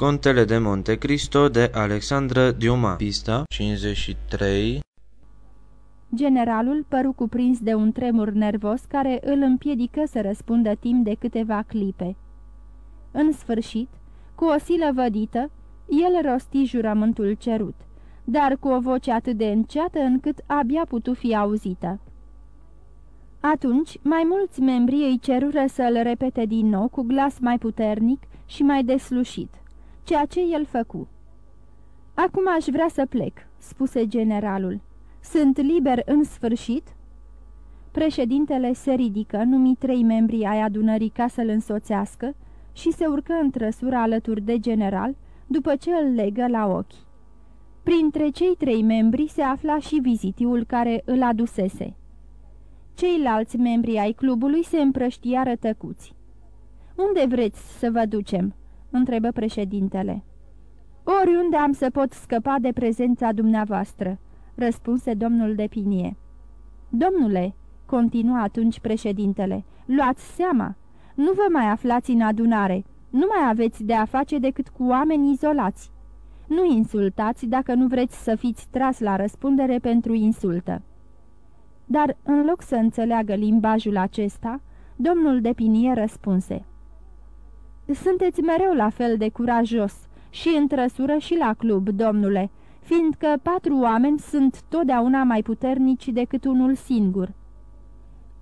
Contele de Monte Cristo de Alexandra Diuma Pista 53 Generalul păru cuprins de un tremur nervos care îl împiedică să răspundă timp de câteva clipe. În sfârșit, cu o silă vădită, el rosti jurământul cerut, dar cu o voce atât de înceată încât abia putu fi auzită. Atunci, mai mulți membri îi cerură să-l repete din nou cu glas mai puternic și mai deslușit ceea ce el făcu. Acum aș vrea să plec," spuse generalul. Sunt liber în sfârșit?" Președintele se ridică, numi trei membri ai adunării ca să-l însoțească și se urcă în trăsura alături de general, după ce îl legă la ochi. Printre cei trei membri se afla și vizitiul care îl adusese. Ceilalți membri ai clubului se împrăștiară tăcuți. Unde vreți să vă ducem?" Întrebă președintele. Oriunde am să pot scăpa de prezența dumneavoastră, răspunse domnul de Pinie. Domnule, continuă atunci președintele, luați seama, nu vă mai aflați în adunare, nu mai aveți de a face decât cu oameni izolați. Nu insultați dacă nu vreți să fiți tras la răspundere pentru insultă. Dar, în loc să înțeleagă limbajul acesta, domnul de Pinie răspunse. Sunteți mereu la fel de curajos, și în trăsură și la club, domnule, fiindcă patru oameni sunt totdeauna mai puternici decât unul singur."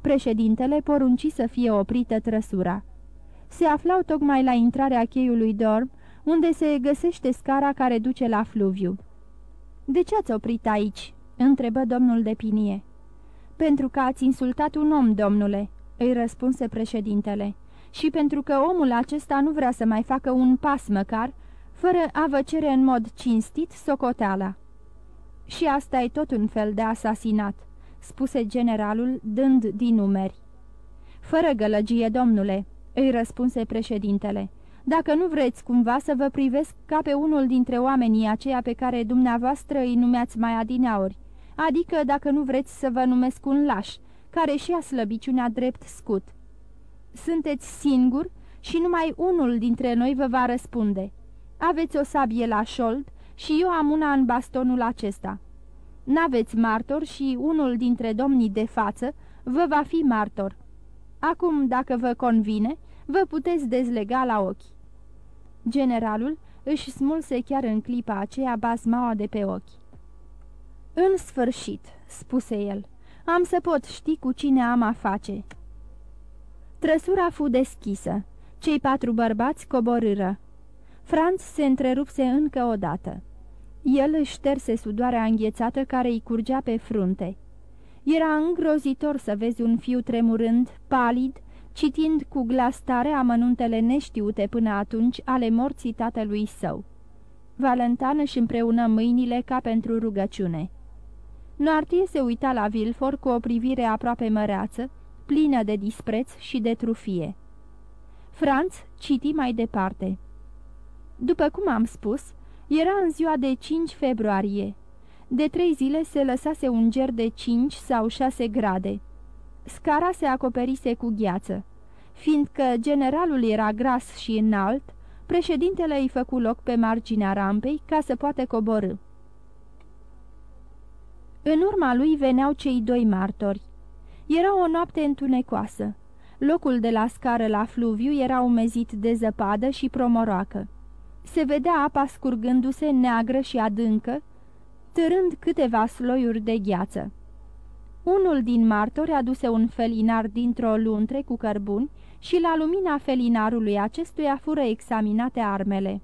Președintele porunci să fie oprită trăsura. Se aflau tocmai la intrarea cheiului dorm, unde se găsește scara care duce la fluviu. De ce ați oprit aici?" întrebă domnul de Pinie. Pentru că ați insultat un om, domnule," îi răspunse președintele și pentru că omul acesta nu vrea să mai facă un pas măcar, fără a vă cere în mod cinstit socoteala. Și asta e tot un fel de asasinat, spuse generalul, dând din numeri. Fără gălăgie, domnule, îi răspunse președintele, dacă nu vreți cumva să vă privesc ca pe unul dintre oamenii aceia pe care dumneavoastră îi numeați mai adineauri, adică dacă nu vreți să vă numesc un laș, care și-a slăbiciunea drept scut. Sunteți singur și numai unul dintre noi vă va răspunde. Aveți o sabie la șold și eu am una în bastonul acesta. N-aveți martor și unul dintre domnii de față vă va fi martor. Acum, dacă vă convine, vă puteți dezlega la ochi." Generalul își smulse chiar în clipa aceea basmaua de pe ochi. În sfârșit," spuse el, am să pot ști cu cine am a face." Trăsura fu deschisă. Cei patru bărbați coborâră. Franț se întrerupse încă o dată. El își șterse sudoarea înghețată care îi curgea pe frunte. Era îngrozitor să vezi un fiu tremurând, palid, citind cu glas tare amănuntele neștiute până atunci ale morții tatălui său. Valentan își împreună mâinile ca pentru rugăciune. Noartie se uita la Vilfor cu o privire aproape măreață, plină de dispreț și de trufie. Franț citi mai departe. După cum am spus, era în ziua de 5 februarie. De trei zile se lăsase un ger de 5 sau 6 grade. Scara se acoperise cu gheață. Fiindcă generalul era gras și înalt, președintele îi făcu loc pe marginea rampei ca să poată coborâ. În urma lui veneau cei doi martori. Era o noapte întunecoasă. Locul de la scară la fluviu era umezit de zăpadă și promoroacă. Se vedea apa scurgându-se neagră și adâncă, târând câteva sloiuri de gheață. Unul din martori aduse un felinar dintr-o luntre cu cărbuni și la lumina felinarului acestuia fură examinate armele.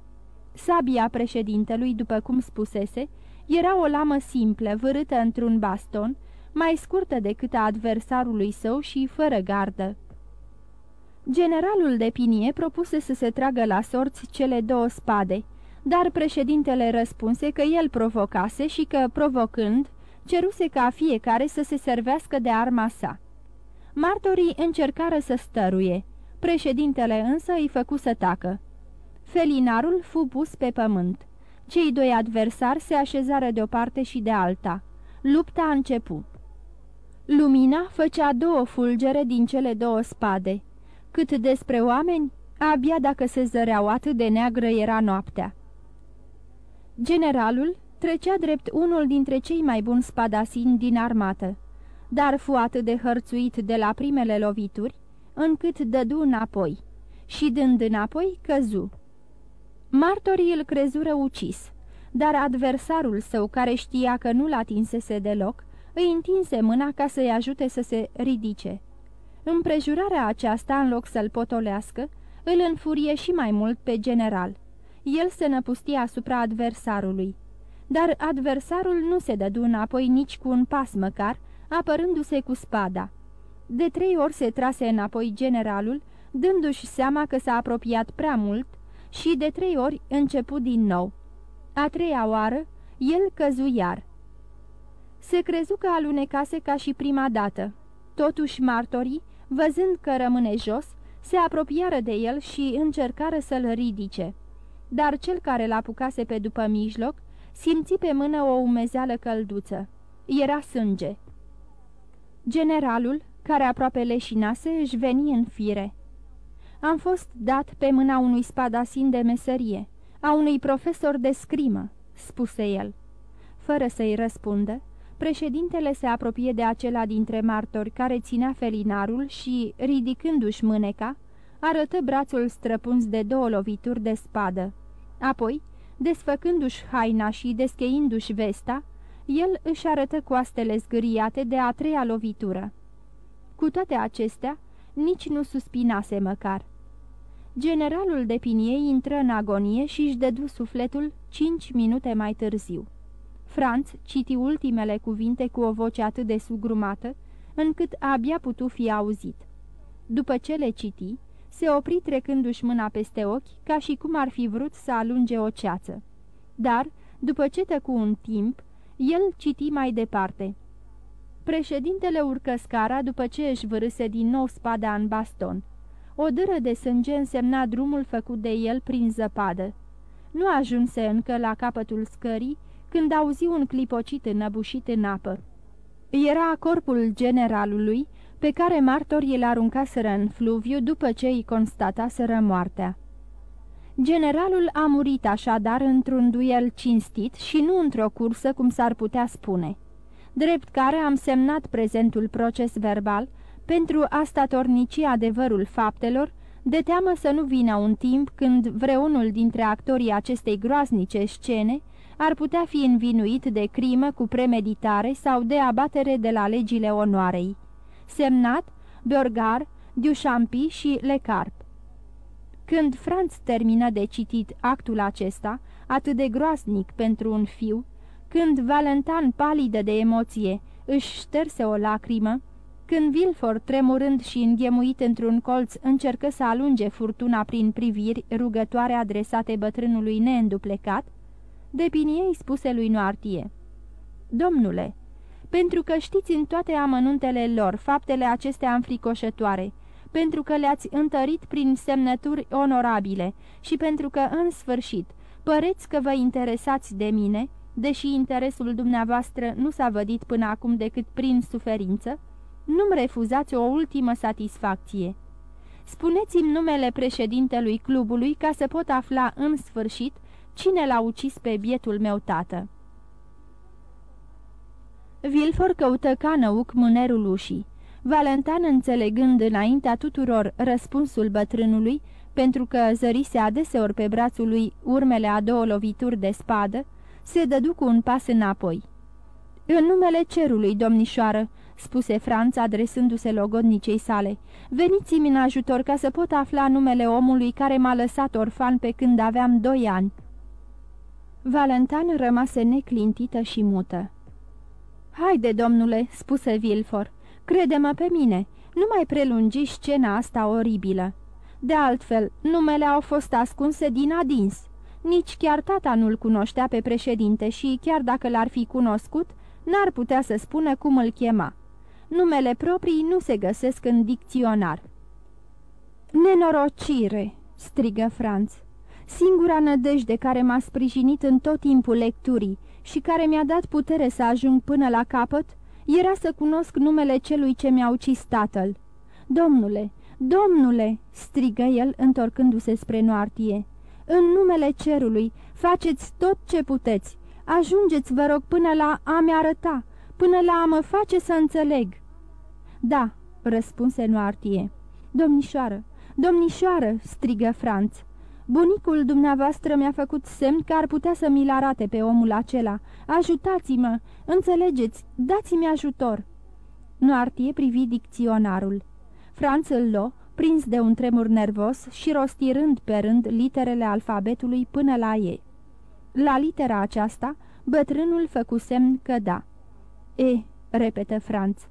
Sabia președintelui, după cum spusese, era o lamă simplă, vârâtă într-un baston, mai scurtă decât a adversarului său și fără gardă. Generalul de Pinie propuse să se tragă la sorți cele două spade, dar președintele răspunse că el provocase și că, provocând, ceruse ca fiecare să se servească de arma sa. Martorii încercară să stăruie, președintele însă îi făcu să tacă. Felinarul fu pus pe pământ. Cei doi adversari se așezară de o parte și de alta. Lupta a început. Lumina făcea două fulgere din cele două spade. Cât despre oameni, Abia dacă se zăreau atât de neagră era noaptea. Generalul trecea drept unul dintre cei mai buni spadasini din armată, dar fu atât de hărțuit de la primele lovituri, încât dădu înapoi și dând înapoi căzu. Martorii îl crezură ucis, dar adversarul său, care știa că nu-l atinsese deloc, îi întinse mâna ca să-i ajute să se ridice. Împrejurarea aceasta, în loc să-l potolească, îl înfurie și mai mult pe general. El se năpustia asupra adversarului. Dar adversarul nu se dădu înapoi nici cu un pas măcar, apărându-se cu spada. De trei ori se trase înapoi generalul, dându-și seama că s-a apropiat prea mult și de trei ori început din nou. A treia oară, el căzu iar. Se crezu că alunecase ca și prima dată. Totuși martorii, văzând că rămâne jos, se apropiară de el și încercară să-l ridice. Dar cel care l-apucase pe după mijloc simți pe mână o umezeală călduță. Era sânge. Generalul, care aproape leșinase, își veni în fire. Am fost dat pe mâna unui spadasin de meserie, a unui profesor de scrimă, spuse el. Fără să-i răspundă, președintele se apropie de acela dintre martori care ținea felinarul și, ridicându-și mâneca, arătă brațul străpuns de două lovituri de spadă. Apoi, desfăcându-și haina și descheindu-și vesta, el își arătă coastele zgâriate de a treia lovitură. Cu toate acestea, nici nu suspinase măcar. Generalul de piniei intră în agonie și își dădu sufletul cinci minute mai târziu. Franț citi ultimele cuvinte cu o voce atât de sugrumată, încât abia putu fi auzit. După ce le citi, se opri trecându-și mâna peste ochi, ca și cum ar fi vrut să alunge o ceață. Dar, după ce tăcu un timp, el citi mai departe. Președintele urcă scara după ce își vârâse din nou spada în baston. O dâră de sânge însemna drumul făcut de el prin zăpadă. Nu ajunse încă la capătul scării, când auzi un clipocit înăbușit în apă. Era corpul generalului, pe care martorii îl aruncaseră în fluviu după ce îi constataseră moartea. Generalul a murit așadar într-un duel cinstit și nu într-o cursă, cum s-ar putea spune. Drept care am semnat prezentul proces verbal pentru a statornici adevărul faptelor, de teamă să nu vină un timp când vreunul dintre actorii acestei groaznice scene ar putea fi învinuit de crimă cu premeditare sau de abatere de la legile onoarei. Semnat Borgar, Duchampi și Lecarp. Când Franz termină de citit actul acesta, atât de groaznic pentru un fiu, când Valentin, palidă de emoție, își șterse o lacrimă, când Vilfor, tremurând și înghemuit într-un colț, încercă să alunge furtuna prin priviri rugătoare adresate bătrânului neînduplecat, Depiniei spuse lui Noartie. Domnule, pentru că știți în toate amănuntele lor faptele acestea înfricoșătoare, pentru că le-ați întărit prin semnături onorabile și pentru că, în sfârșit, păreți că vă interesați de mine, deși interesul dumneavoastră nu s-a vădit până acum decât prin suferință, nu-mi refuzați o ultimă satisfacție. Spuneți-mi numele președintelui clubului ca să pot afla în sfârșit cine l-a ucis pe bietul meu tată. Vilfor căută ca năuc mânerul ușii. Valentan, înțelegând înaintea tuturor răspunsul bătrânului, pentru că zărise adeseori pe brațul lui urmele a două lovituri de spadă, se dădu cu un pas înapoi. În numele cerului, domnișoară," spuse Franț adresându-se logodnicei sale, veniți-mi în ajutor ca să pot afla numele omului care m-a lăsat orfan pe când aveam doi ani." Valentan rămase neclintită și mută. Haide, domnule," spuse Vilfor, crede-mă pe mine, nu mai prelungi scena asta oribilă. De altfel, numele au fost ascunse din adins. Nici chiar tata nu-l cunoștea pe președinte și, chiar dacă l-ar fi cunoscut, n-ar putea să spună cum îl chema. Numele proprii nu se găsesc în dicționar. Nenorocire!" strigă Franț. Singura nădejde care m-a sprijinit în tot timpul lecturii și care mi-a dat putere să ajung până la capăt, era să cunosc numele celui ce mi-a ucis tatăl. Domnule, Domnule!" strigă el, întorcându-se spre Noartie. În numele cerului, faceți tot ce puteți. Ajungeți, vă rog, până la a-mi arăta, până la a mă face să înțeleg." Da," răspunse Noartie. Domnișoară, domnișoară!" strigă Franț. Bunicul dumneavoastră mi-a făcut semn că ar putea să mi-l arate pe omul acela. Ajutați-mă! Înțelegeți! Dați-mi ajutor!" Noartie privi dicționarul. Franț îl lo, prins de un tremur nervos și rostirând pe rând literele alfabetului până la ei. La litera aceasta, bătrânul făcu semn că da. E, repetă Franț.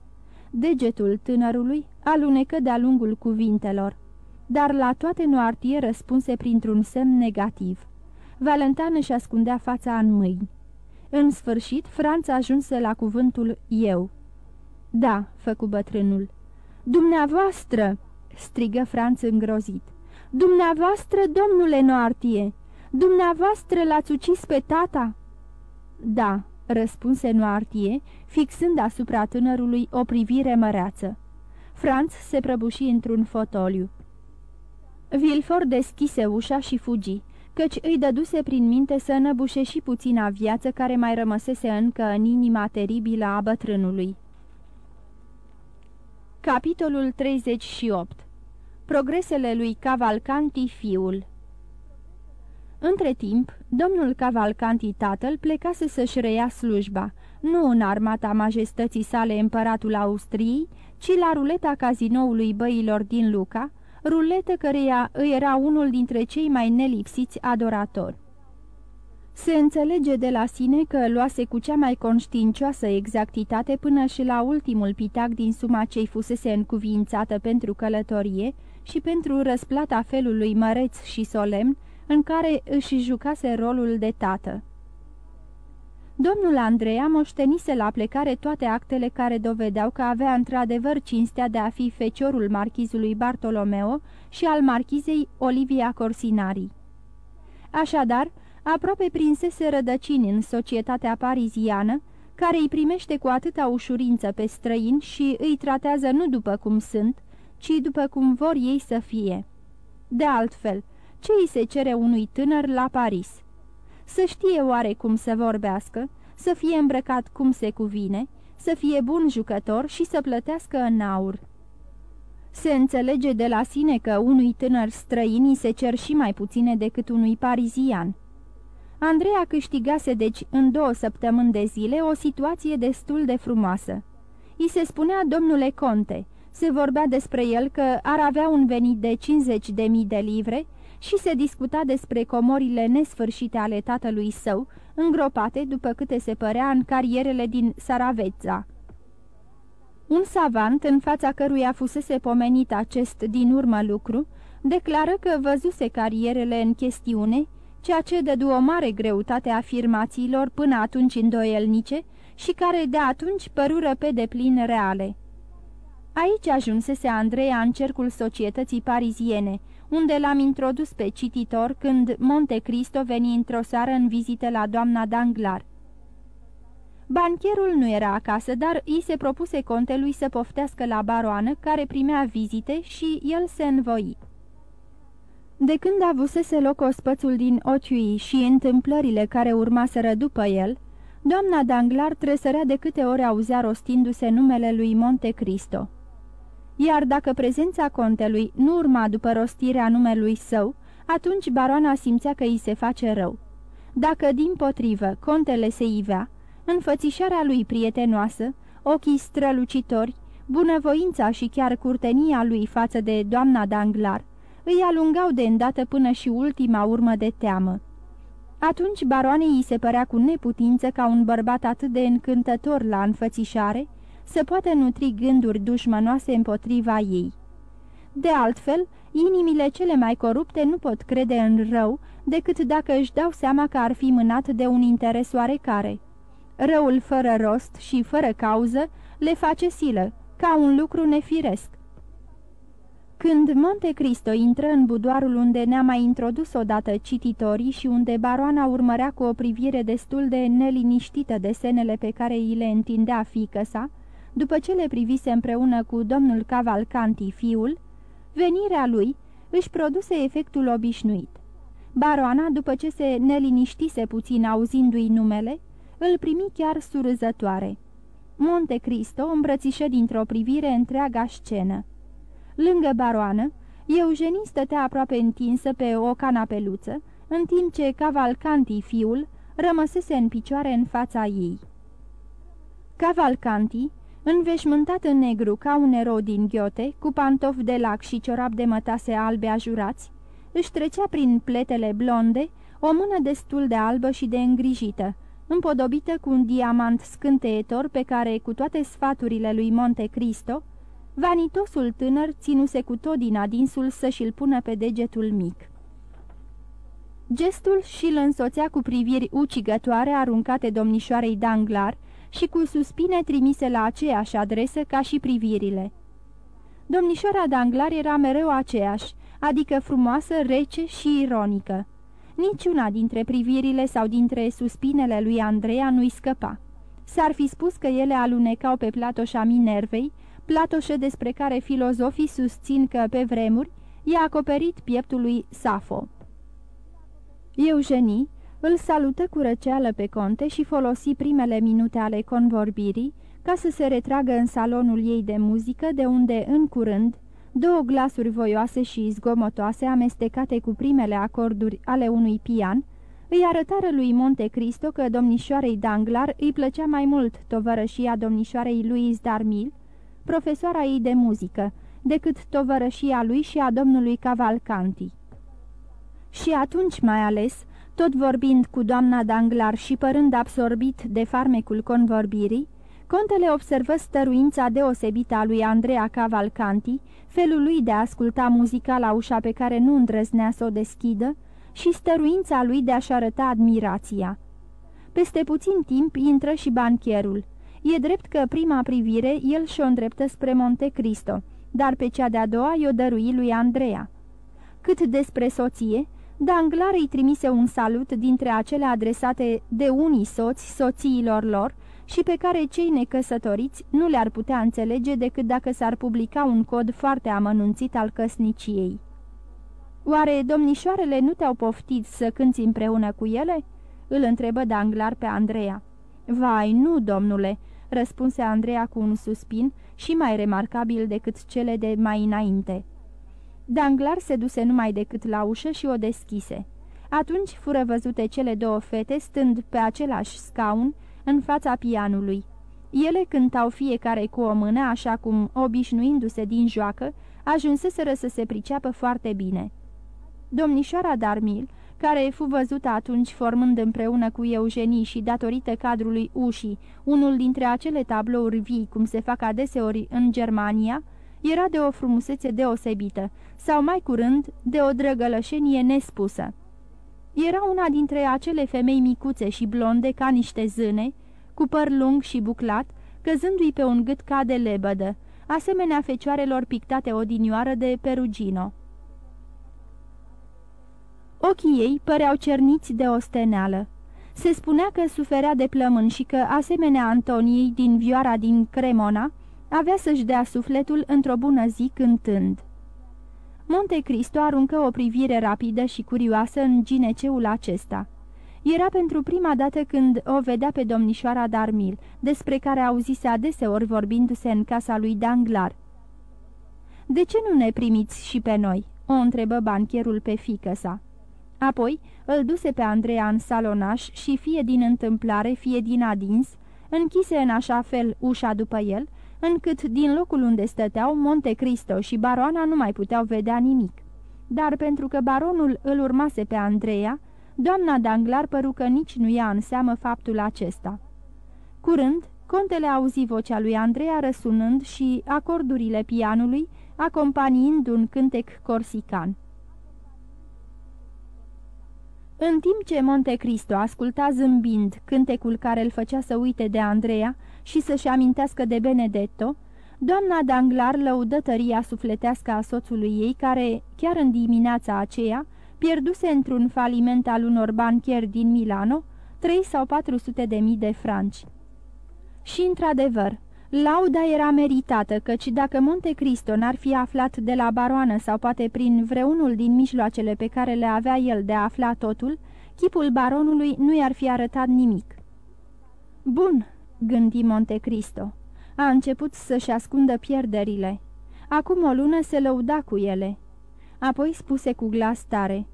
Degetul tânărului alunecă de-a lungul cuvintelor, dar la toate Noartie răspunse printr-un semn negativ. Valentan își ascundea fața în mâini. În sfârșit, Franța ajunse la cuvântul eu. Da, făcu bătrânul. Dumneavoastră!" strigă Franț îngrozit. Dumneavoastră, domnule Noartie! Dumneavoastră l-ați ucis pe tata?" Da," răspunse Noartie, fixând asupra tânărului o privire măreață. Franț se prăbuși într-un fotoliu. Vilfor deschise ușa și fugi, căci îi dăduse prin minte să năbușe și puțina viață care mai rămăsese încă în inima teribilă a bătrânului. Capitolul 38 Progresele lui Cavalcanti, fiul Între timp, domnul Cavalcanti tatăl plecase să-și reia slujba, nu în armata majestății sale împăratul Austriei, ci la ruleta cazinoului băilor din Luca, ruletă căreia îi era unul dintre cei mai nelipsiți adoratori. Se înțelege de la sine că luase cu cea mai conștiincioasă exactitate până și la ultimul pitac din suma ce-i fusese încuvințată pentru călătorie și pentru răsplata felului măreț și solemn în care își jucase rolul de tată. Domnul Andreea moștenise la plecare toate actele care dovedeau că avea într-adevăr cinstea de a fi feciorul marchizului Bartolomeo și al marchizei Olivia Corsinari. Așadar, aproape prinsese rădăcini în societatea pariziană, care îi primește cu atâta ușurință pe străini și îi tratează nu după cum sunt, ci după cum vor ei să fie. De altfel, ce îi se cere unui tânăr la Paris? Să știe oare cum să vorbească, să fie îmbrăcat cum se cuvine, să fie bun jucător și să plătească în aur. Se înțelege de la sine că unui tânăr străin îi se cer și mai puține decât unui parizian. Andreea câștigase deci în două săptămâni de zile o situație destul de frumoasă. I se spunea domnule conte, se vorbea despre el că ar avea un venit de 50 de mii de livre și se discuta despre comorile nesfârșite ale tatălui său, îngropate, după câte se părea, în carierele din Saravezza. Un savant, în fața căruia fusese pomenit acest din urmă lucru, declară că văzuse carierele în chestiune, ceea ce dădu o mare greutate afirmațiilor până atunci îndoielnice și care de atunci părură pe deplin reale. Aici ajunsese Andreea în cercul societății pariziene, unde l-am introdus pe cititor când Monte Cristo veni într-o seară în vizită la doamna Danglar. Bancherul nu era acasă, dar îi se propuse contelui să poftească la baroană, care primea vizite și el se învoi. De când avusese loc ospățul din Ochiui și întâmplările care urmaseră după el, doamna Danglar tresărea de câte ori auzea rostindu-se numele lui Monte Cristo iar dacă prezența contelui nu urma după rostirea numelui său, atunci baroana simțea că îi se face rău. Dacă, din potrivă, contele se ivea, înfățișarea lui prietenoasă, ochii strălucitori, bunăvoința și chiar curtenia lui față de doamna Danglar, îi alungau de îndată până și ultima urmă de teamă. Atunci baroanei îi se părea cu neputință ca un bărbat atât de încântător la înfățișare, să poată nutri gânduri dușmănoase împotriva ei. De altfel, inimile cele mai corupte nu pot crede în rău decât dacă își dau seama că ar fi mânat de un interes oarecare. Răul fără rost și fără cauză le face silă, ca un lucru nefiresc. Când Monte Cristo intră în budoarul unde ne-a mai introdus odată cititorii și unde baroana urmărea cu o privire destul de neliniștită desenele pe care îi le întindea fică sa, după ce le privise împreună cu domnul Cavalcanti, fiul, Venirea lui își produse efectul obișnuit. Baroana, după ce se neliniștise puțin auzindu-i numele, îl primi chiar surâzătoare. Monte Cristo îmbrățișă dintr-o privire întreaga scenă. Lângă baroană, Eugenie stătea aproape întinsă pe o canapeluță, în timp ce Cavalcanti, fiul, rămăsese în picioare în fața ei. Cavalcanti, înveșmântat în negru ca un erou din ghiote, cu pantofi de lac și ciorap de mătase albe ajurați, își trecea prin pletele blonde o mână destul de albă și de îngrijită, împodobită cu un diamant scânteietor pe care, cu toate sfaturile lui Monte Cristo, vanitosul tânăr ținuse cu tot din adinsul să-și-l pună pe degetul mic. Gestul și-l însoțea cu priviri ucigătoare aruncate domnișoarei Danglar și cu suspine trimise la aceeași adresă ca și privirile. Domnișoara Danglar era mereu aceeași, adică frumoasă, rece și ironică. Niciuna dintre privirile sau dintre suspinele lui Andreea nu-i scăpa. S-ar fi spus că ele alunecau pe platoșa Minervei, platoșă despre care filozofii susțin că, pe vremuri, i-a acoperit pieptul lui Safo. Eugenie îl salută cu răceală pe conte și folosi primele minute ale convorbirii ca să se retragă în salonul ei de muzică, de unde, în curând, două glasuri voioase și zgomotoase, amestecate cu primele acorduri ale unui pian, îi arătară lui Monte Cristo că domnișoarei Danglar îi plăcea mai mult tovărășia domnișoarei Louise Darmil, profesoara ei de muzică, decât tovărășia lui și a domnului Cavalcanti. Și atunci mai ales, tot vorbind cu doamna Danglar și părând absorbit de farmecul convorbirii, Contele observă stăruința deosebită a lui Andrea Cavalcanti, felul lui de a asculta muzica la ușa pe care nu îndrăznea să o deschidă și stăruința lui de a-și arăta admirația. Peste puțin timp intră și bancherul. E drept că prima privire el și-o îndreptă spre Monte Cristo, dar pe cea de-a doua i-o dărui lui Andrea. Cât despre soție, Danglar îi trimise un salut dintre acele adresate de unii soți soțiilor lor și pe care cei necăsătoriți nu le-ar putea înțelege decât dacă s-ar publica un cod foarte amănunțit al căsniciei. Oare domnișoarele nu te-au poftit să cânți împreună cu ele?" îl întrebă Danglar pe Andreea. Vai, nu, domnule," răspunse Andreea cu un suspin și mai remarcabil decât cele de mai înainte. Danglar se duse numai decât la ușă și o deschise. Atunci fură văzute cele două fete stând pe același scaun în fața pianului. Ele cântau fiecare cu o mână, așa cum, obișnuindu-se din joacă, ajunseseră să se priceapă foarte bine. Domnișoara Darmil, care fu văzută atunci formând împreună cu Eugenie și datorită cadrului ușii, unul dintre acele tablouri vii cum se fac adeseori în Germania, era de o frumusețe deosebită, sau mai curând de o drăgălășenie nespusă. Era una dintre acele femei micuțe și blonde ca niște zâne, cu păr lung și buclat, căzându-i pe un gât ca de lebădă, asemenea fecioarelor pictate odinioară de Perugino. Ochii ei păreau cerniți de osteneală. Se spunea că suferea de plămân și că, asemenea Antoniei din vioara din Cremona, avea să-și dea sufletul într-o bună zi cântând. Monte Cristo aruncă o privire rapidă și curioasă în gineceul acesta. Era pentru prima dată când o vedea pe domnișoara Darmil, despre care auzise adeseori vorbindu-se în casa lui Danglar. De ce nu ne primiți și pe noi?" o întrebă bancherul pe fică sa. Apoi îl duse pe Andreea în salonaș și fie din întâmplare, fie din adins, închise în așa fel ușa după el, încât din locul unde stăteau Monte Cristo și baroana nu mai puteau vedea nimic. Dar pentru că baronul îl urmase pe Andreea, doamna Danglar păru că nici nu ia în seamă faptul acesta. Curând, contele auzi vocea lui Andreea răsunând și acordurile pianului, acompaniind un cântec corsican. În timp ce Monte Cristo asculta zâmbind cântecul care îl făcea să uite de Andreea și să-și amintească de Benedetto, doamna Danglar lăudă tăria sufletească a soțului ei, care, chiar în dimineața aceea, pierduse într-un faliment al unor banchieri din Milano 3 sau 400 de mii de franci. Și, într-adevăr, Lauda era meritată, căci dacă Monte Cristo n-ar fi aflat de la baroană sau poate prin vreunul din mijloacele pe care le avea el de a afla totul, chipul baronului nu i-ar fi arătat nimic. Bun, gândi Monte Cristo. A început să-și ascundă pierderile. Acum o lună se lăuda cu ele. Apoi spuse cu glas tare.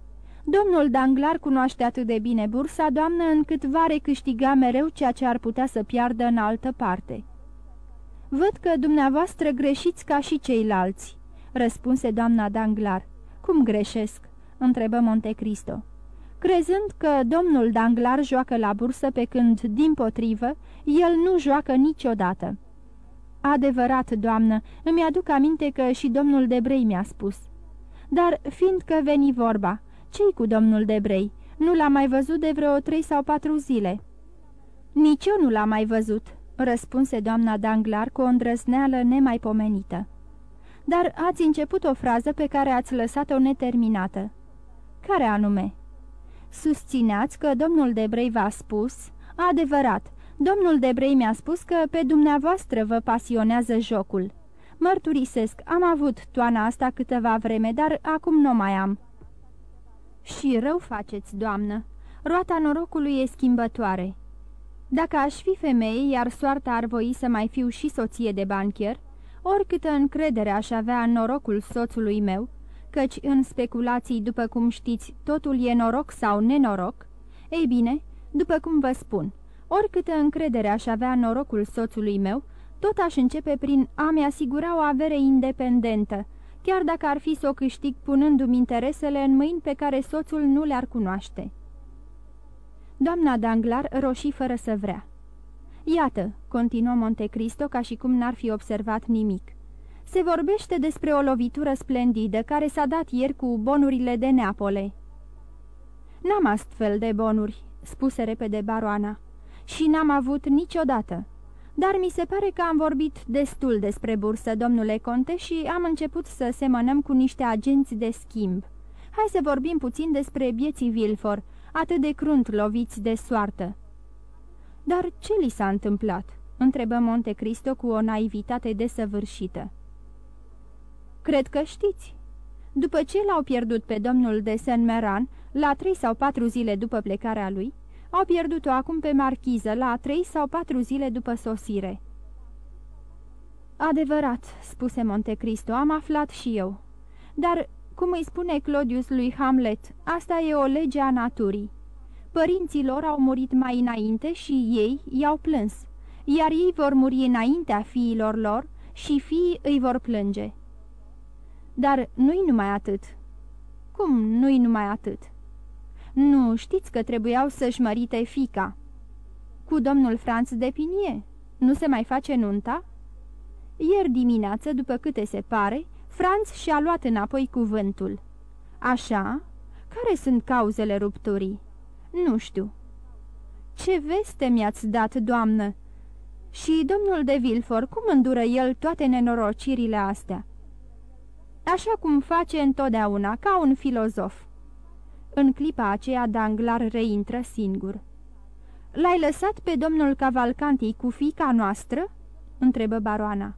Domnul Danglar cunoaște atât de bine bursa, doamnă, încât va recâștiga mereu ceea ce ar putea să piardă în altă parte. Văd că dumneavoastră greșiți ca și ceilalți," răspunse doamna Danglar. Cum greșesc?" întrebă Montecristo. Crezând că domnul Danglar joacă la bursă pe când, din potrivă, el nu joacă niciodată. Adevărat, doamnă, îmi aduc aminte că și domnul Debrei mi-a spus. Dar, fiindcă veni vorba, ce cu domnul Debrei? Nu l-am mai văzut de vreo trei sau patru zile." Nici eu nu l-am mai văzut," răspunse doamna Danglar cu o îndrăzneală nemaipomenită. Dar ați început o frază pe care ați lăsat-o neterminată. Care anume?" Susțineați că domnul Debrei v-a spus, adevărat, domnul Debrei mi-a spus că pe dumneavoastră vă pasionează jocul. Mărturisesc, am avut toana asta câteva vreme, dar acum nu mai am." Și rău faceți, doamnă. Roata norocului e schimbătoare. Dacă aș fi femeie, iar soarta ar voi să mai fiu și soție de bancher, oricâtă încredere aș avea în norocul soțului meu, căci în speculații, după cum știți, totul e noroc sau nenoroc, ei bine, după cum vă spun, oricâtă încredere aș avea în norocul soțului meu, tot aș începe prin a-mi asigura o avere independentă, chiar dacă ar fi să o câștig punându-mi interesele în mâini pe care soțul nu le-ar cunoaște. Doamna Danglar roșii fără să vrea. Iată, continuă Montecristo ca și cum n-ar fi observat nimic. Se vorbește despre o lovitură splendidă care s-a dat ieri cu bonurile de Neapole. N-am astfel de bonuri, spuse repede baroana, și n-am avut niciodată. Dar mi se pare că am vorbit destul despre bursă, domnule conte, și am început să semănăm cu niște agenți de schimb. Hai să vorbim puțin despre bieții Vilfor, atât de crunt loviți de soartă. Dar ce li s-a întâmplat?" întrebă Monte Cristo cu o naivitate desăvârșită. Cred că știți. După ce l-au pierdut pe domnul de Saint-Meran, la trei sau patru zile după plecarea lui, au pierdut-o acum pe marchiză, la trei sau patru zile după sosire. Adevărat, spuse Montecristo, am aflat și eu. Dar, cum îi spune Claudius lui Hamlet, asta e o lege a naturii. Părinții lor au murit mai înainte și ei i-au plâns, iar ei vor muri înaintea fiilor lor și fiii îi vor plânge. Dar nu-i numai atât. Cum nu-i numai atât? Nu, știți că trebuiau să-și mărite fica. Cu domnul Franț de Pinie. Nu se mai face nunta? Ieri dimineață, după câte se pare, Franț și-a luat înapoi cuvântul. Așa? Care sunt cauzele rupturii? Nu știu. Ce veste mi-ați dat, doamnă? Și domnul de Vilfor, cum îndură el toate nenorocirile astea? Așa cum face întotdeauna, ca un filozof. În clipa aceea Danglar reintră singur. L-ai lăsat pe domnul Cavalcanti cu fica noastră?" întrebă baroana.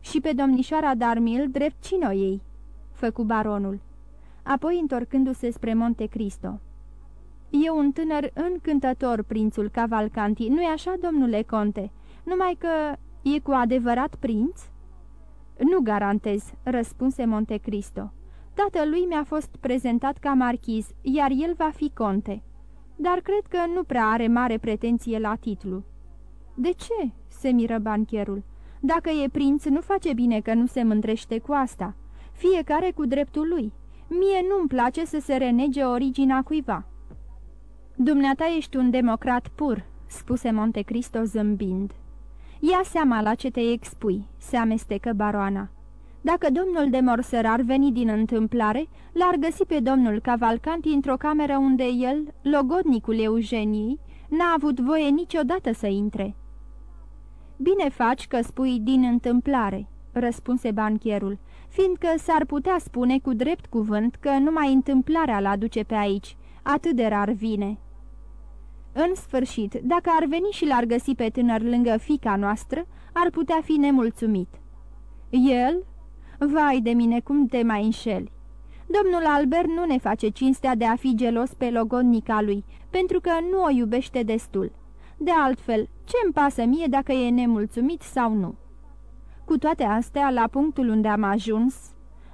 Și pe domnișoara Darmil drept cine ei?" făcu baronul. Apoi întorcându-se spre Monte Cristo. E un tânăr încântător, prințul Cavalcanti, nu-i așa, domnule conte? Numai că e cu adevărat prinț?" Nu garantez," răspunse Monte Cristo. Tatălui mi-a fost prezentat ca marchiz, iar el va fi conte. Dar cred că nu prea are mare pretenție la titlu." De ce?" se miră bancherul. Dacă e prinț, nu face bine că nu se mândrește cu asta. Fiecare cu dreptul lui. Mie nu-mi place să se renege originea cuiva." Dumneata ești un democrat pur," spuse Montecristo zâmbind. Ia seama la ce te expui," se amestecă baroana. Dacă domnul de Morser ar veni din întâmplare, l-ar găsi pe domnul Cavalcanti într-o cameră unde el, logodnicul Eugeniei, n-a avut voie niciodată să intre. Bine faci că spui din întâmplare," răspunse bancherul, fiindcă s-ar putea spune cu drept cuvânt că numai întâmplarea l-aduce pe aici, atât de rar vine." În sfârșit, dacă ar veni și l-ar găsi pe tânăr lângă fica noastră, ar putea fi nemulțumit. El? Vai de mine, cum te mai înșeli! Domnul Albert nu ne face cinstea de a fi gelos pe logodnica lui, pentru că nu o iubește destul. De altfel, ce-mi pasă mie dacă e nemulțumit sau nu? Cu toate astea, la punctul unde am ajuns...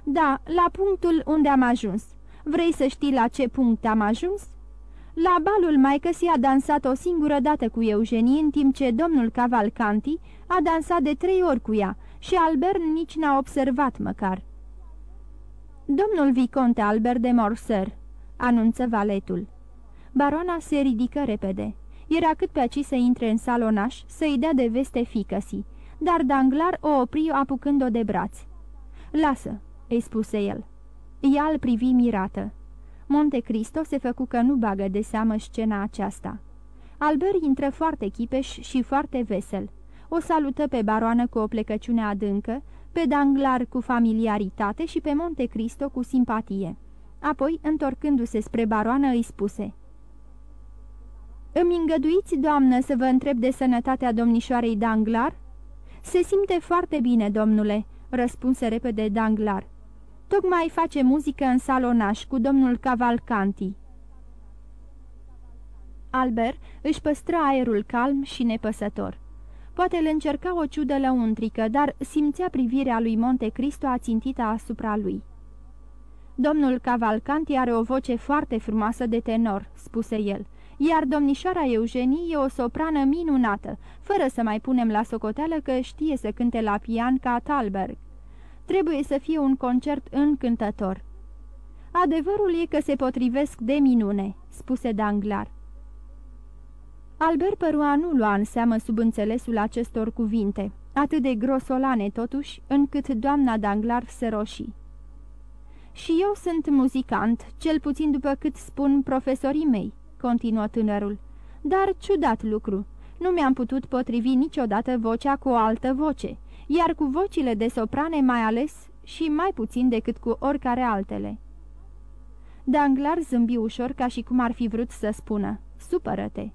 Da, la punctul unde am ajuns. Vrei să știi la ce punct am ajuns? La balul maicăsii a dansat o singură dată cu Eugenie, în timp ce domnul Cavalcanti a dansat de trei ori cu ea și Albert nici n-a observat măcar. Domnul Viconte Albert de Morser, anunță valetul. Barona se ridică repede. Era cât pe aci să intre în salonaș, să-i dea de veste ficăsii, dar Danglar o opri apucând-o de braț. Lasă, îi spuse el. Ea îl privi mirată. Monte Cristo se făcu că nu bagă de seamă scena aceasta. Albert intră foarte chipeș și foarte vesel. O salută pe baroană cu o plecăciune adâncă, pe Danglar cu familiaritate și pe Monte Cristo cu simpatie. Apoi, întorcându-se spre baroană, îi spuse Îmi îngăduiți, doamnă, să vă întreb de sănătatea domnișoarei Danglar?" Se simte foarte bine, domnule," răspunse repede Danglar. Tocmai face muzică în salonaș cu domnul Cavalcanti." Albert își păstra aerul calm și nepăsător. Poate îl încerca o ciudă lăuntrică, dar simțea privirea lui Monte Cristo ațintită asupra lui. Domnul Cavalcanti are o voce foarte frumoasă de tenor," spuse el, iar domnișoara Eugenie e o soprană minunată, fără să mai punem la socoteală că știe să cânte la pian ca Talberg. Trebuie să fie un concert încântător." Adevărul e că se potrivesc de minune," spuse Danglar. Albert Părua nu lua în seamă sub înțelesul acestor cuvinte, atât de grosolane totuși, încât doamna Danglar se roșii. Și eu sunt muzicant, cel puțin după cât spun profesorii mei," continuă tânărul. Dar ciudat lucru, nu mi-am putut potrivi niciodată vocea cu o altă voce, iar cu vocile de soprane mai ales și mai puțin decât cu oricare altele." Danglar zâmbi ușor ca și cum ar fi vrut să spună, supără-te.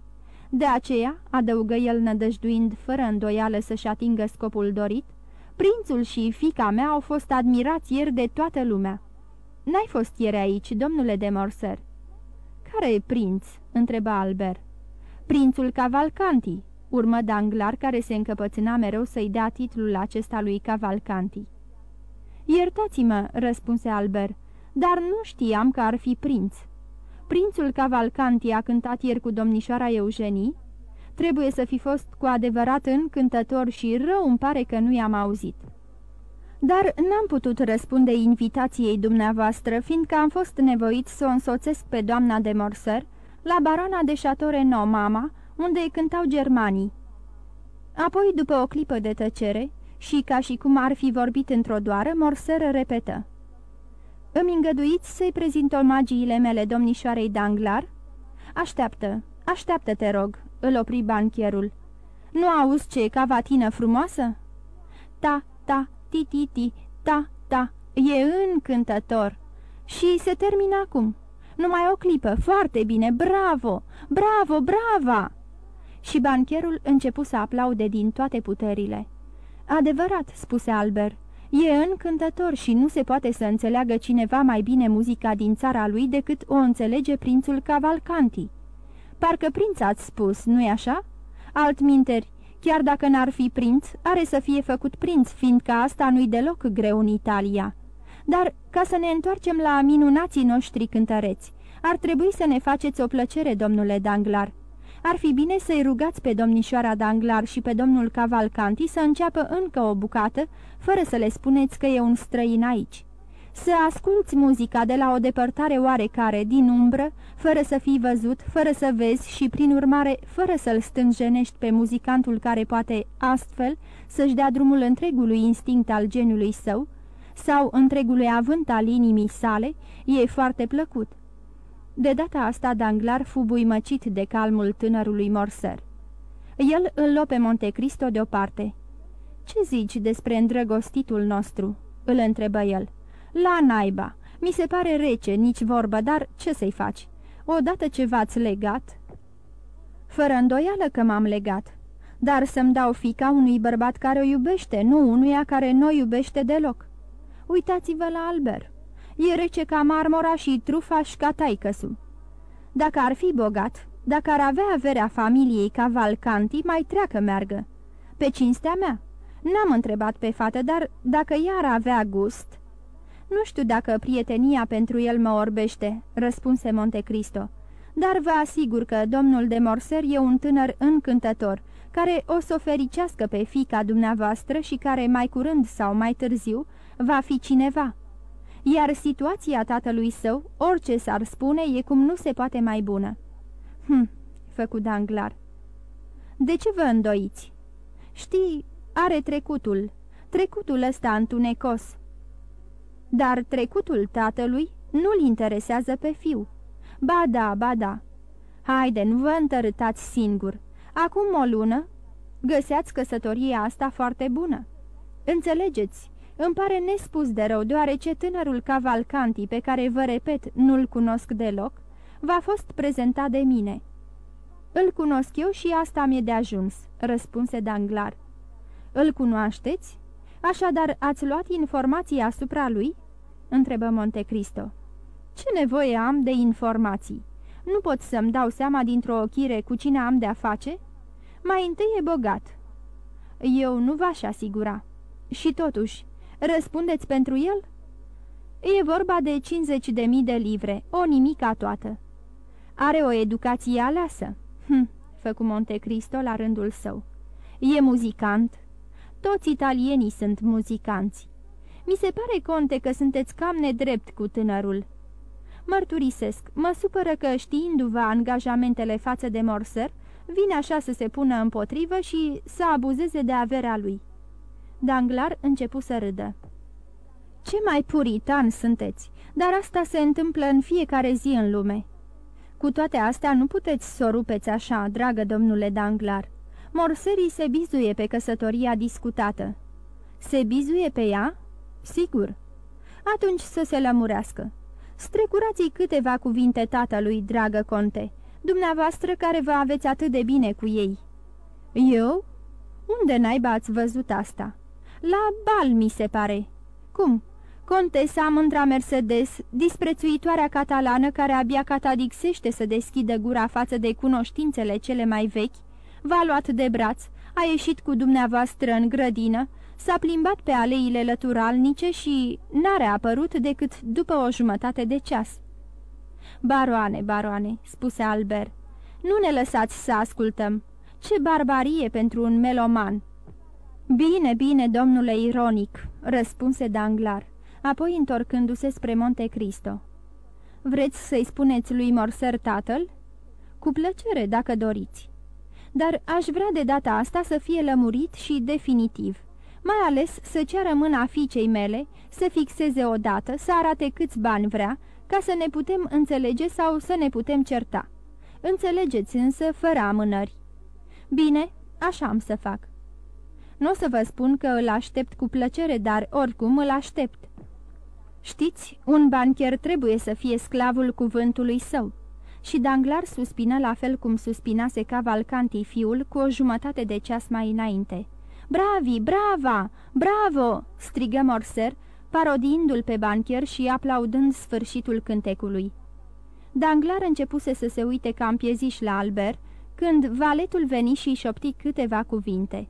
De aceea, adăugă el nădăjduind fără îndoială să-și atingă scopul dorit, prințul și fica mea au fost admirați ieri de toată lumea. N-ai fost ieri aici, domnule de Morser?" Care e prinț?" întreba Albert. Prințul Cavalcanti," urmă Danglar, care se încăpățâna mereu să-i dea titlul acesta lui Cavalcanti. Iertați-mă," răspunse Albert, dar nu știam că ar fi prinț." Prințul Cavalcanti a cântat ieri cu domnișoara Eugenie? Trebuie să fi fost cu adevărat încântător și rău îmi pare că nu i-am auzit. Dar n-am putut răspunde invitației dumneavoastră, fiindcă am fost nevoit să o însoțesc pe doamna de Morser la barona de Chateau mama, unde cântau germanii. Apoi, după o clipă de tăcere, și ca și cum ar fi vorbit într-o doară, Morser repetă. Îmi îngăduiți să-i prezint omagiile mele domnișoarei Danglar?" Așteaptă, așteaptă, te rog," îl opri bancherul. Nu auzi ce cavatină frumoasă?" Ta, ta, ti, ti, ti, ta, ta, e încântător." Și se termină acum. Numai o clipă, foarte bine, bravo, bravo, brava!" Și bancherul începu să aplaude din toate puterile. Adevărat," spuse Albert, E încântător și nu se poate să înțeleagă cineva mai bine muzica din țara lui decât o înțelege prințul Cavalcanti. Parcă prinț ați spus, nu-i așa? Altminteri, chiar dacă n-ar fi prinț, are să fie făcut prinț, fiindcă asta nu-i deloc greu în Italia. Dar, ca să ne întoarcem la minunații noștri cântăreți, ar trebui să ne faceți o plăcere, domnule Danglar. Ar fi bine să-i rugați pe domnișoara Danglar și pe domnul Cavalcanti să înceapă încă o bucată, fără să le spuneți că e un străin aici. Să asculți muzica de la o depărtare oarecare, din umbră, fără să fii văzut, fără să vezi și, prin urmare, fără să-l stânjenești pe muzicantul care poate, astfel, să-și dea drumul întregului instinct al geniului său, sau întregului avânt al inimii sale, e foarte plăcut. De data asta Danglar fu buimăcit de calmul tânărului Morser. El îl luă pe Montecristo deoparte. Ce zici despre îndrăgostitul nostru?" îl întrebă el. La naiba! Mi se pare rece, nici vorbă, dar ce să-i faci? Odată ce v-ați legat..." Fără îndoială că m-am legat, dar să-mi dau fica unui bărbat care o iubește, nu unuia care nu o iubește deloc. Uitați-vă la Albert. E rece ca marmora și trufaș ca taicăsu. Dacă ar fi bogat, dacă ar avea averea familiei Cavalcanti, mai treacă meargă. Pe cinstea mea. N-am întrebat pe fată, dar dacă ea ar avea gust... Nu știu dacă prietenia pentru el mă orbește, răspunse Montecristo, dar vă asigur că domnul de Morser e un tânăr încântător, care o să o fericească pe fica dumneavoastră și care mai curând sau mai târziu va fi cineva. Iar situația tatălui său, orice s-ar spune, e cum nu se poate mai bună. Hm, făcu Danglar. De ce vă îndoiți? Știi, are trecutul, trecutul ăsta întunecos. Dar trecutul tatălui nu-l interesează pe fiu. Ba da, ba da. Haide, nu vă întărâtați singur. Acum o lună găseați căsătoria asta foarte bună. Înțelegeți, îmi pare nespus de rău, deoarece tânărul Cavalcanti, pe care vă repet, nu-l cunosc deloc, v-a fost prezentat de mine. Îl cunosc eu și asta mi-e de ajuns, răspunse Danglar. Îl cunoașteți? Așadar, ați luat informații asupra lui? întrebă Montecristo. Ce nevoie am de informații? Nu pot să-mi dau seama dintr-o ochire cu cine am de-a face? Mai întâi e bogat. Eu nu v-aș asigura. Și totuși, răspundeți pentru el? E vorba de 50.000 de mii de livre, o nimica toată. Are o educație aleasă. Hm, făcu Montecristo la rândul său. E muzicant. Toți italienii sunt muzicanți. Mi se pare, conte, că sunteți cam nedrept cu tânărul. Mărturisesc, mă supără că, știindu-vă angajamentele față de Morser, vine așa să se pună împotrivă și să abuzeze de averea lui. Danglar începu să râdă. Ce mai puritan sunteți, dar asta se întâmplă în fiecare zi în lume. Cu toate astea nu puteți să o rupeți așa, dragă domnule Danglar. Morserii se bizuie pe căsătoria discutată. Se bizuie pe ea? Sigur. Atunci să se lămurească. Strecurați câteva cuvinte tatălui, dragă conte, dumneavoastră care vă aveți atât de bine cu ei. Eu? Unde naiba ați văzut asta? La bal, mi se pare. Cum? Contesa mândra Mercedes, disprețuitoarea catalană care abia catadixește să deschidă gura față de cunoștințele cele mai vechi, v-a luat de braț, a ieșit cu dumneavoastră în grădină, s-a plimbat pe aleile lăturalnice și n-a apărut decât după o jumătate de ceas. Baroane, baroane," spuse Albert, nu ne lăsați să ascultăm. Ce barbarie pentru un meloman!" Bine, bine, domnule ironic," răspunse Danglar, apoi întorcându-se spre Monte Cristo. Vreți să-i spuneți lui Morser tatăl?" Cu plăcere, dacă doriți. Dar aș vrea de data asta să fie lămurit și definitiv mai ales să ceară mâna fiicei mele, să fixeze o dată, să arate câți bani vrea, ca să ne putem înțelege sau să ne putem certa. Înțelegeți însă fără amânări. Bine, așa am să fac. Nu o să vă spun că îl aștept cu plăcere, dar oricum îl aștept. Știți, un bancher trebuie să fie sclavul cuvântului său. Și Danglar suspină la fel cum suspinase Cavalcanti fiul cu o jumătate de ceas mai înainte. Bravi, brava, bravo!" strigă Morser, parodiindu-l pe bancher și aplaudând sfârșitul cântecului. Danglar începuse să se uite cam pieziș la Albert, când valetul veni și șopti câteva cuvinte.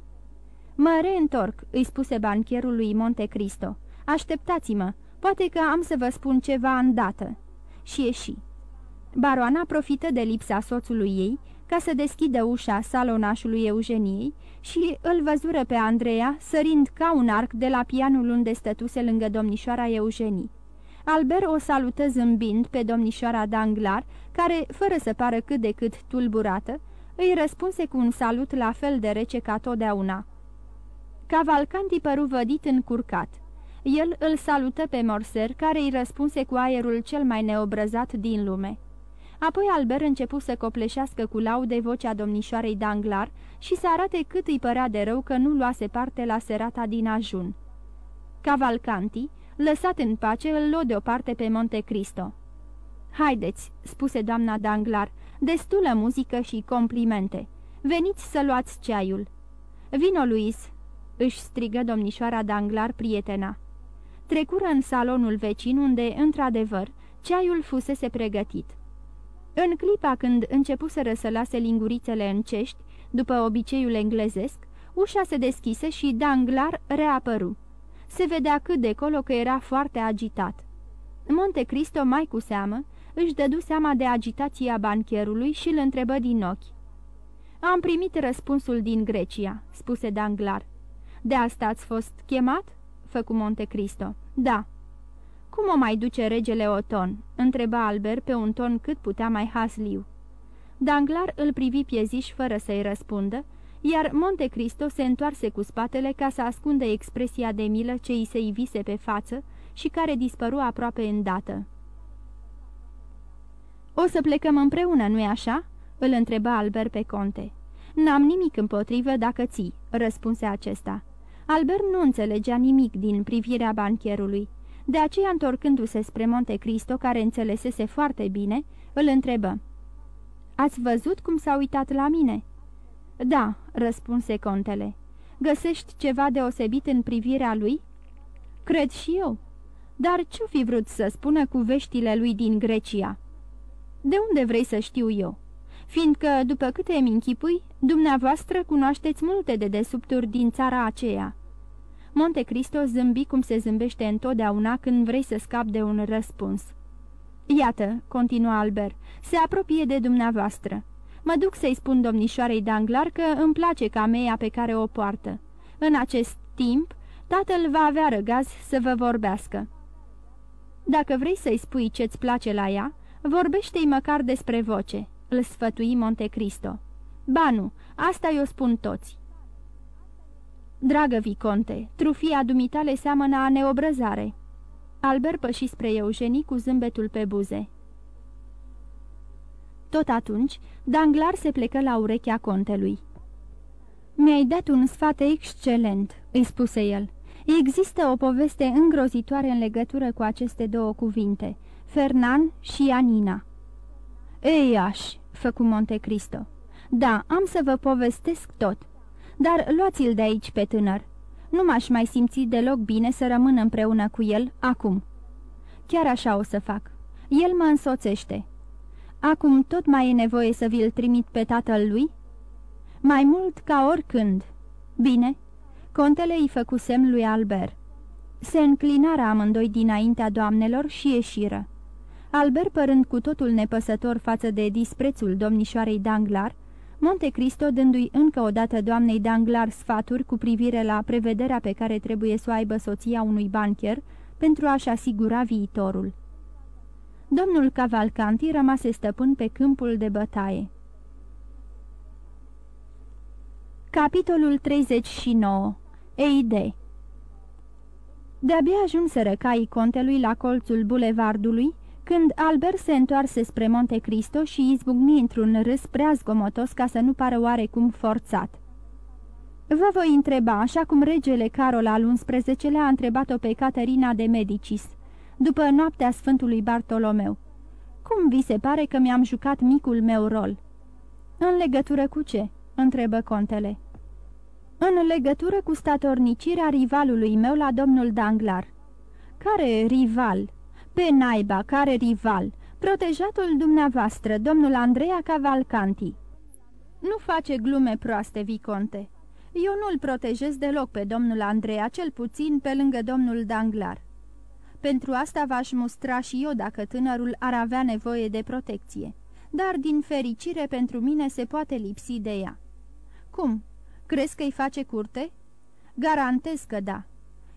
Mă reîntorc," îi spuse bancherul lui Monte Cristo. Așteptați-mă, poate că am să vă spun ceva îndată." Și ieși. Baroana profită de lipsa soțului ei ca să deschidă ușa salonașului Eugeniei și îl văzură pe Andreea sărind ca un arc de la pianul unde stătuse lângă domnișoara Eugenie. Albert o salută zâmbind pe domnișoara Danglar, care, fără să pară cât de cât tulburată, îi răspunse cu un salut la fel de rece ca totdeauna. Cavalcanti păru vădit încurcat. El îl salută pe Morser, care îi răspunse cu aerul cel mai neobrăzat din lume. Apoi Albert începu să copleșească cu laude vocea domnișoarei Danglar și să arate cât îi părea de rău că nu luase parte la serata din ajun. Cavalcanti, lăsat în pace, îl luă deoparte pe Monte Cristo. Haideți," spuse doamna Danglar, Destulă muzică și complimente. Veniți să luați ceaiul." Vino, Luis!" Își strigă domnișoara Danglar prietena. Trecură în salonul vecin unde, într-adevăr, ceaiul fusese pregătit. În clipa când începuseră să lase lingurițele în cești, după obiceiul englezesc, ușa se deschise și Danglar reapăru. Se vedea cât de colo că era foarte agitat. Monte Cristo, mai cu seamă, își dădu seama de agitația bancherului și îl întrebă din ochi. Am primit răspunsul din Grecia," spuse Danglar. De asta ați fost chemat?" făcu Monte Cristo. Da." Cum o mai duce regele Oton?" întreba Albert pe un ton cât putea mai hasliu. Danglar îl privi pieziș fără să-i răspundă, iar Monte Cristo se întoarse cu spatele ca să ascundă expresia de milă ce îi se ivise pe față și care dispăru aproape îndată. O să plecăm împreună, nu-i așa?" îl întreba Albert pe conte. N-am nimic împotrivă dacă ții," răspunse acesta. Albert nu înțelegea nimic din privirea bancherului. De aceea, întorcându-se spre Monte Cristo, care înțelesese foarte bine, îl întrebă. Ați văzut cum s-a uitat la mine?" Da," răspunse contele. Găsești ceva deosebit în privirea lui?" Cred și eu." Dar ce-o fi vrut să spună cu veștile lui din Grecia?" De unde vrei să știu eu?" Fiindcă, după câte îmi închipui, dumneavoastră cunoașteți multe de desubturi din țara aceea." Monte Cristo zâmbi cum se zâmbește întotdeauna când vrei să scapi de un răspuns. Iată," continua Albert, se apropie de dumneavoastră. Mă duc să-i spun domnișoarei Danglar că îmi place cameia pe care o poartă. În acest timp, tatăl va avea răgaz să vă vorbească. Dacă vrei să-i spui ce-ți place la ea, vorbește-i măcar despre voce," îl sfătui Monte Cristo. Ba nu, asta i-o spun toți." Dragă Viconte, trufia dumitale seamănă a neobrăzare." Albert păși spre Eugenie cu zâmbetul pe buze. Tot atunci, Danglar se plecă la urechea contelui. Mi-ai dat un sfat excelent," îi spuse el. Există o poveste îngrozitoare în legătură cu aceste două cuvinte, Fernan și Anina." Ei, aș," făcu Monte Cristo. Da, am să vă povestesc tot. Dar luați-l de aici pe tânăr. Nu m-aș mai simți deloc bine să rămân împreună cu el acum. Chiar așa o să fac. El mă însoțește. Acum tot mai e nevoie să vi-l trimit pe tatăl lui? Mai mult ca oricând. Bine. Contele îi făcu semn lui Albert. Se înclinară amândoi dinaintea doamnelor și ieșiră. Albert, părând cu totul nepăsător față de disprețul domnișoarei Danglar, Monte Cristo dându-i încă o dată doamnei Danglar sfaturi cu privire la prevederea pe care trebuie să o aibă soția unui bancher pentru a-și asigura viitorul. Domnul Cavalcanti rămase stăpân pe câmpul de bătaie. Capitolul 39 Eide De-abia ajunseră caii contelui la colțul bulevardului, când Albert se întoarse spre Monte Cristo și izbucni într-un râs prea zgomotos ca să nu pară oarecum forțat. Vă voi întreba, așa cum regele Carol al XI-lea a întrebat-o pe Caterina de Medicis, după noaptea Sfântului Bartolomeu. Cum vi se pare că mi-am jucat micul meu rol?" În legătură cu ce?" întrebă contele. În legătură cu statornicirea rivalului meu la domnul Danglar." Care rival?" Pe naiba, care rival, protejatul dumneavoastră, domnul Andreea Cavalcanti. Nu face glume proaste, Viconte. Eu nu-l protejez deloc pe domnul Andreea, cel puțin pe lângă domnul Danglar. Pentru asta v-aș mustra și eu dacă tânărul ar avea nevoie de protecție. Dar, din fericire, pentru mine se poate lipsi de ea. Cum? Crezi că-i face curte? Garantez că da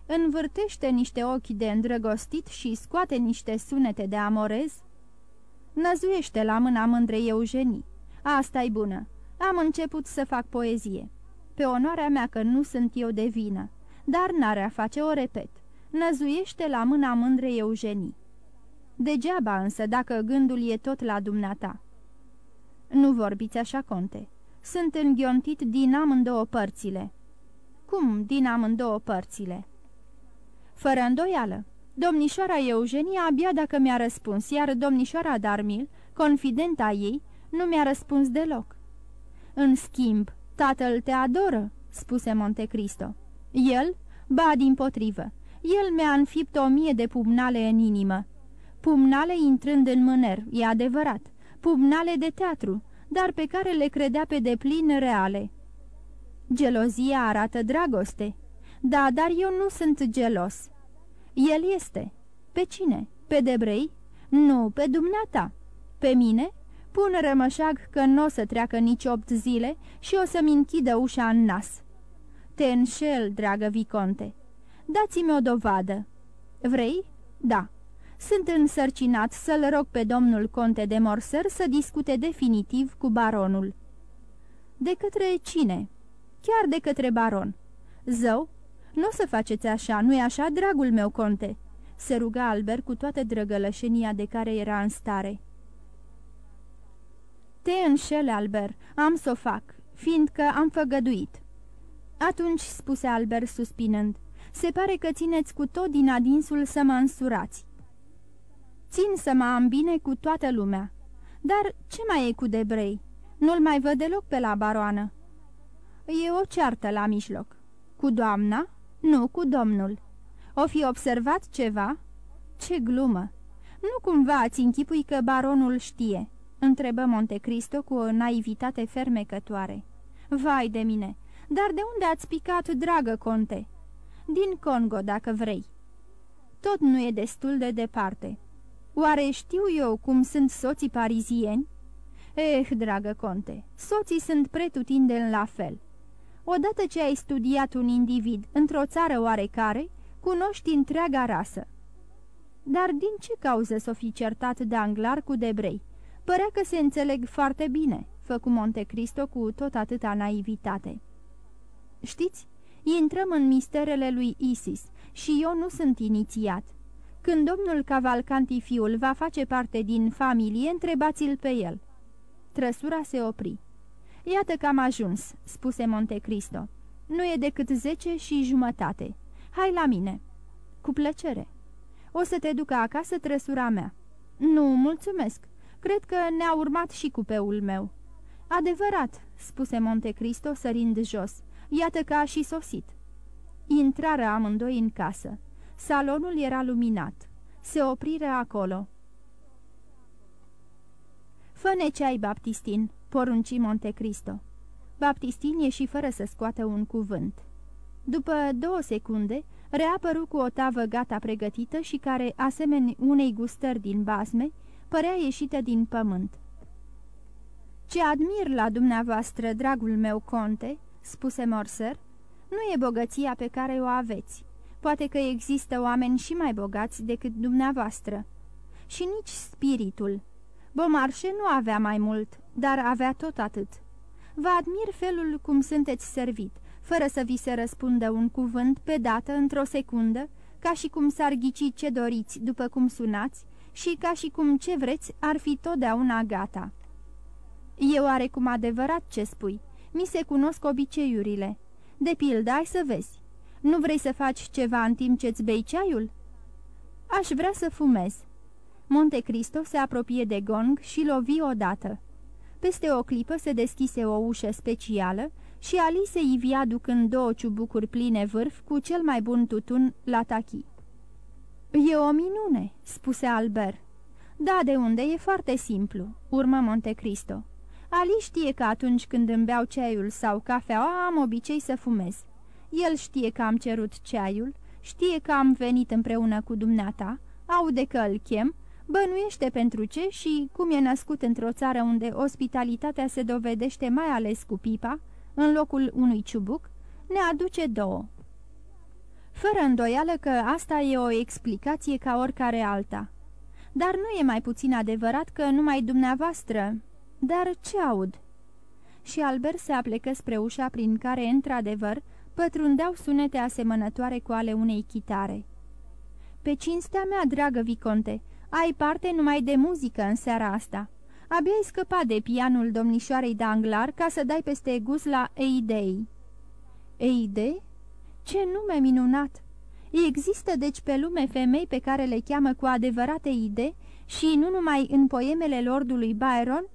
învârtește niște ochi de îndrăgostit și scoate niște sunete de amorez? Năzuiește la mâna mândrei Eugenii. asta e bună. Am început să fac poezie. Pe onoarea mea că nu sunt eu de vină, dar n-are a face, o repet. Năzuiește la mâna mândrei Eugenii. Degeaba însă dacă gândul e tot la dumneata. Nu vorbiți așa, conte. Sunt înghiontit din amândouă părțile. Cum din amândouă părțile? Fără îndoială. Domnișoara Eugenia abia dacă mi-a răspuns, iar domnișoara Darmil, confidenta ei, Nu mi-a răspuns deloc. În schimb, tatăl te adoră, spuse Montecristo. El? Ba, din potrivă. El mi-a înfipt o mie de pumnale în inimă. Pumnale intrând în mâner, e adevărat. Pumnale de teatru, dar pe care le credea pe deplin reale. Gelozia arată dragoste. Da, dar eu nu sunt gelos. El este. Pe cine? Pe Debrei? Nu, pe dumneata. Pe mine? Pun rămășag că nu o să treacă nici opt zile și o să-mi închidă ușa în nas. Te înșel, dragă Viconte. Dați-mi o dovadă. Vrei? Da. Sunt însărcinat să-l rog pe domnul conte de Morser să discute definitiv cu baronul. De către cine? Chiar de către baron. Zău? Nu o să faceți așa, nu-i așa, dragul meu conte?" se ruga Albert cu toată drăgălășenia de care era în stare. Te înșele, Albert, am să o fac, fiindcă am făgăduit." Atunci, spuse Albert suspinând, se pare că țineți cu tot din adinsul să mă însurați. Țin să mă am bine cu toată lumea. Dar ce mai e cu Debrei? Nu-l mai văd deloc pe la baroană." E o ceartă la mijloc." Cu doamna?" Nu, cu domnul." O fi observat ceva?" Ce glumă! Nu cumva ați închipui că baronul știe?" întrebă Montecristo cu o naivitate fermecătoare. Vai de mine! Dar de unde ați picat, dragă conte?" Din Congo, dacă vrei." Tot nu e destul de departe. Oare știu eu cum sunt soții parizieni?" Eh, dragă conte, soții sunt pretutindeni la fel. Odată ce ai studiat un individ într-o țară oarecare, cunoști întreaga rasă. Dar din ce cauză s-o fi certat de anglar cu Debrei? Părea că se înțeleg foarte bine, făcu Montecristo cu tot atâta naivitate. Știți, intrăm în misterele lui Isis și eu nu sunt inițiat. Când domnul Cavalcanti fiul va face parte din familie, întrebați-l pe el. Trăsura se opri. Iată că am ajuns," spuse Montecristo. Nu e decât zece și jumătate. Hai la mine." Cu plăcere." O să te ducă acasă trăsura mea." Nu, mulțumesc. Cred că ne-a urmat și cupeul meu." Adevărat," spuse Montecristo sărind jos. Iată că a și sosit." Intrară amândoi în casă. Salonul era luminat. Se opriră acolo. Fă-ne ceai, Baptistin," porunci Montecristo. Baptistin ieși fără să scoată un cuvânt. După două secunde, reapăru cu o tavă gata pregătită și care, asemeni unei gustări din basme, părea ieșită din pământ. Ce admir la dumneavoastră, dragul meu conte," spuse Morser, nu e bogăția pe care o aveți. Poate că există oameni și mai bogați decât dumneavoastră. Și nici spiritul. Bomarșe nu avea mai mult, dar avea tot atât. Vă admir felul cum sunteți servit, fără să vi se răspundă un cuvânt pe dată într-o secundă, ca și cum s-ar ghici ce doriți după cum sunați și ca și cum ce vreți ar fi totdeauna gata. Eu oarecum adevărat ce spui. Mi se cunosc obiceiurile. De pildă, ai să vezi. Nu vrei să faci ceva în timp ce-ți bei ceaiul? Aș vrea să fumez. Monte Cristo se apropie de gong și lovi odată. Peste o clipă se deschise o ușă specială și Alice ivia ducând două ciubucuri pline vârf cu cel mai bun tutun la tachi. E o minune," spuse Albert. Da, de unde? E foarte simplu," urmă Monte Cristo. Ali știe că atunci când îmi beau ceaiul sau cafeaua am obicei să fumez. El știe că am cerut ceaiul, știe că am venit împreună cu dumneata, aude că îl chem, bănuiește pentru ce și, cum e născut într-o țară unde ospitalitatea se dovedește mai ales cu pipa, în locul unui ciubuc, ne aduce două. Fără îndoială că asta e o explicație ca oricare alta. Dar nu e mai puțin adevărat că numai dumneavoastră... Dar ce aud? Și Albert se aplecă spre ușa prin care, într-adevăr, pătrundeau sunete asemănătoare cu ale unei chitare. Pe cinstea mea, dragă Viconte, ai parte numai de muzică în seara asta. Abia ai scăpat de pianul domnișoarei Danglar ca să dai peste gust la Eidei. Eide? Ce nume minunat! Există deci pe lume femei pe care le cheamă cu adevărate ide și nu numai în poemele lordului Byron,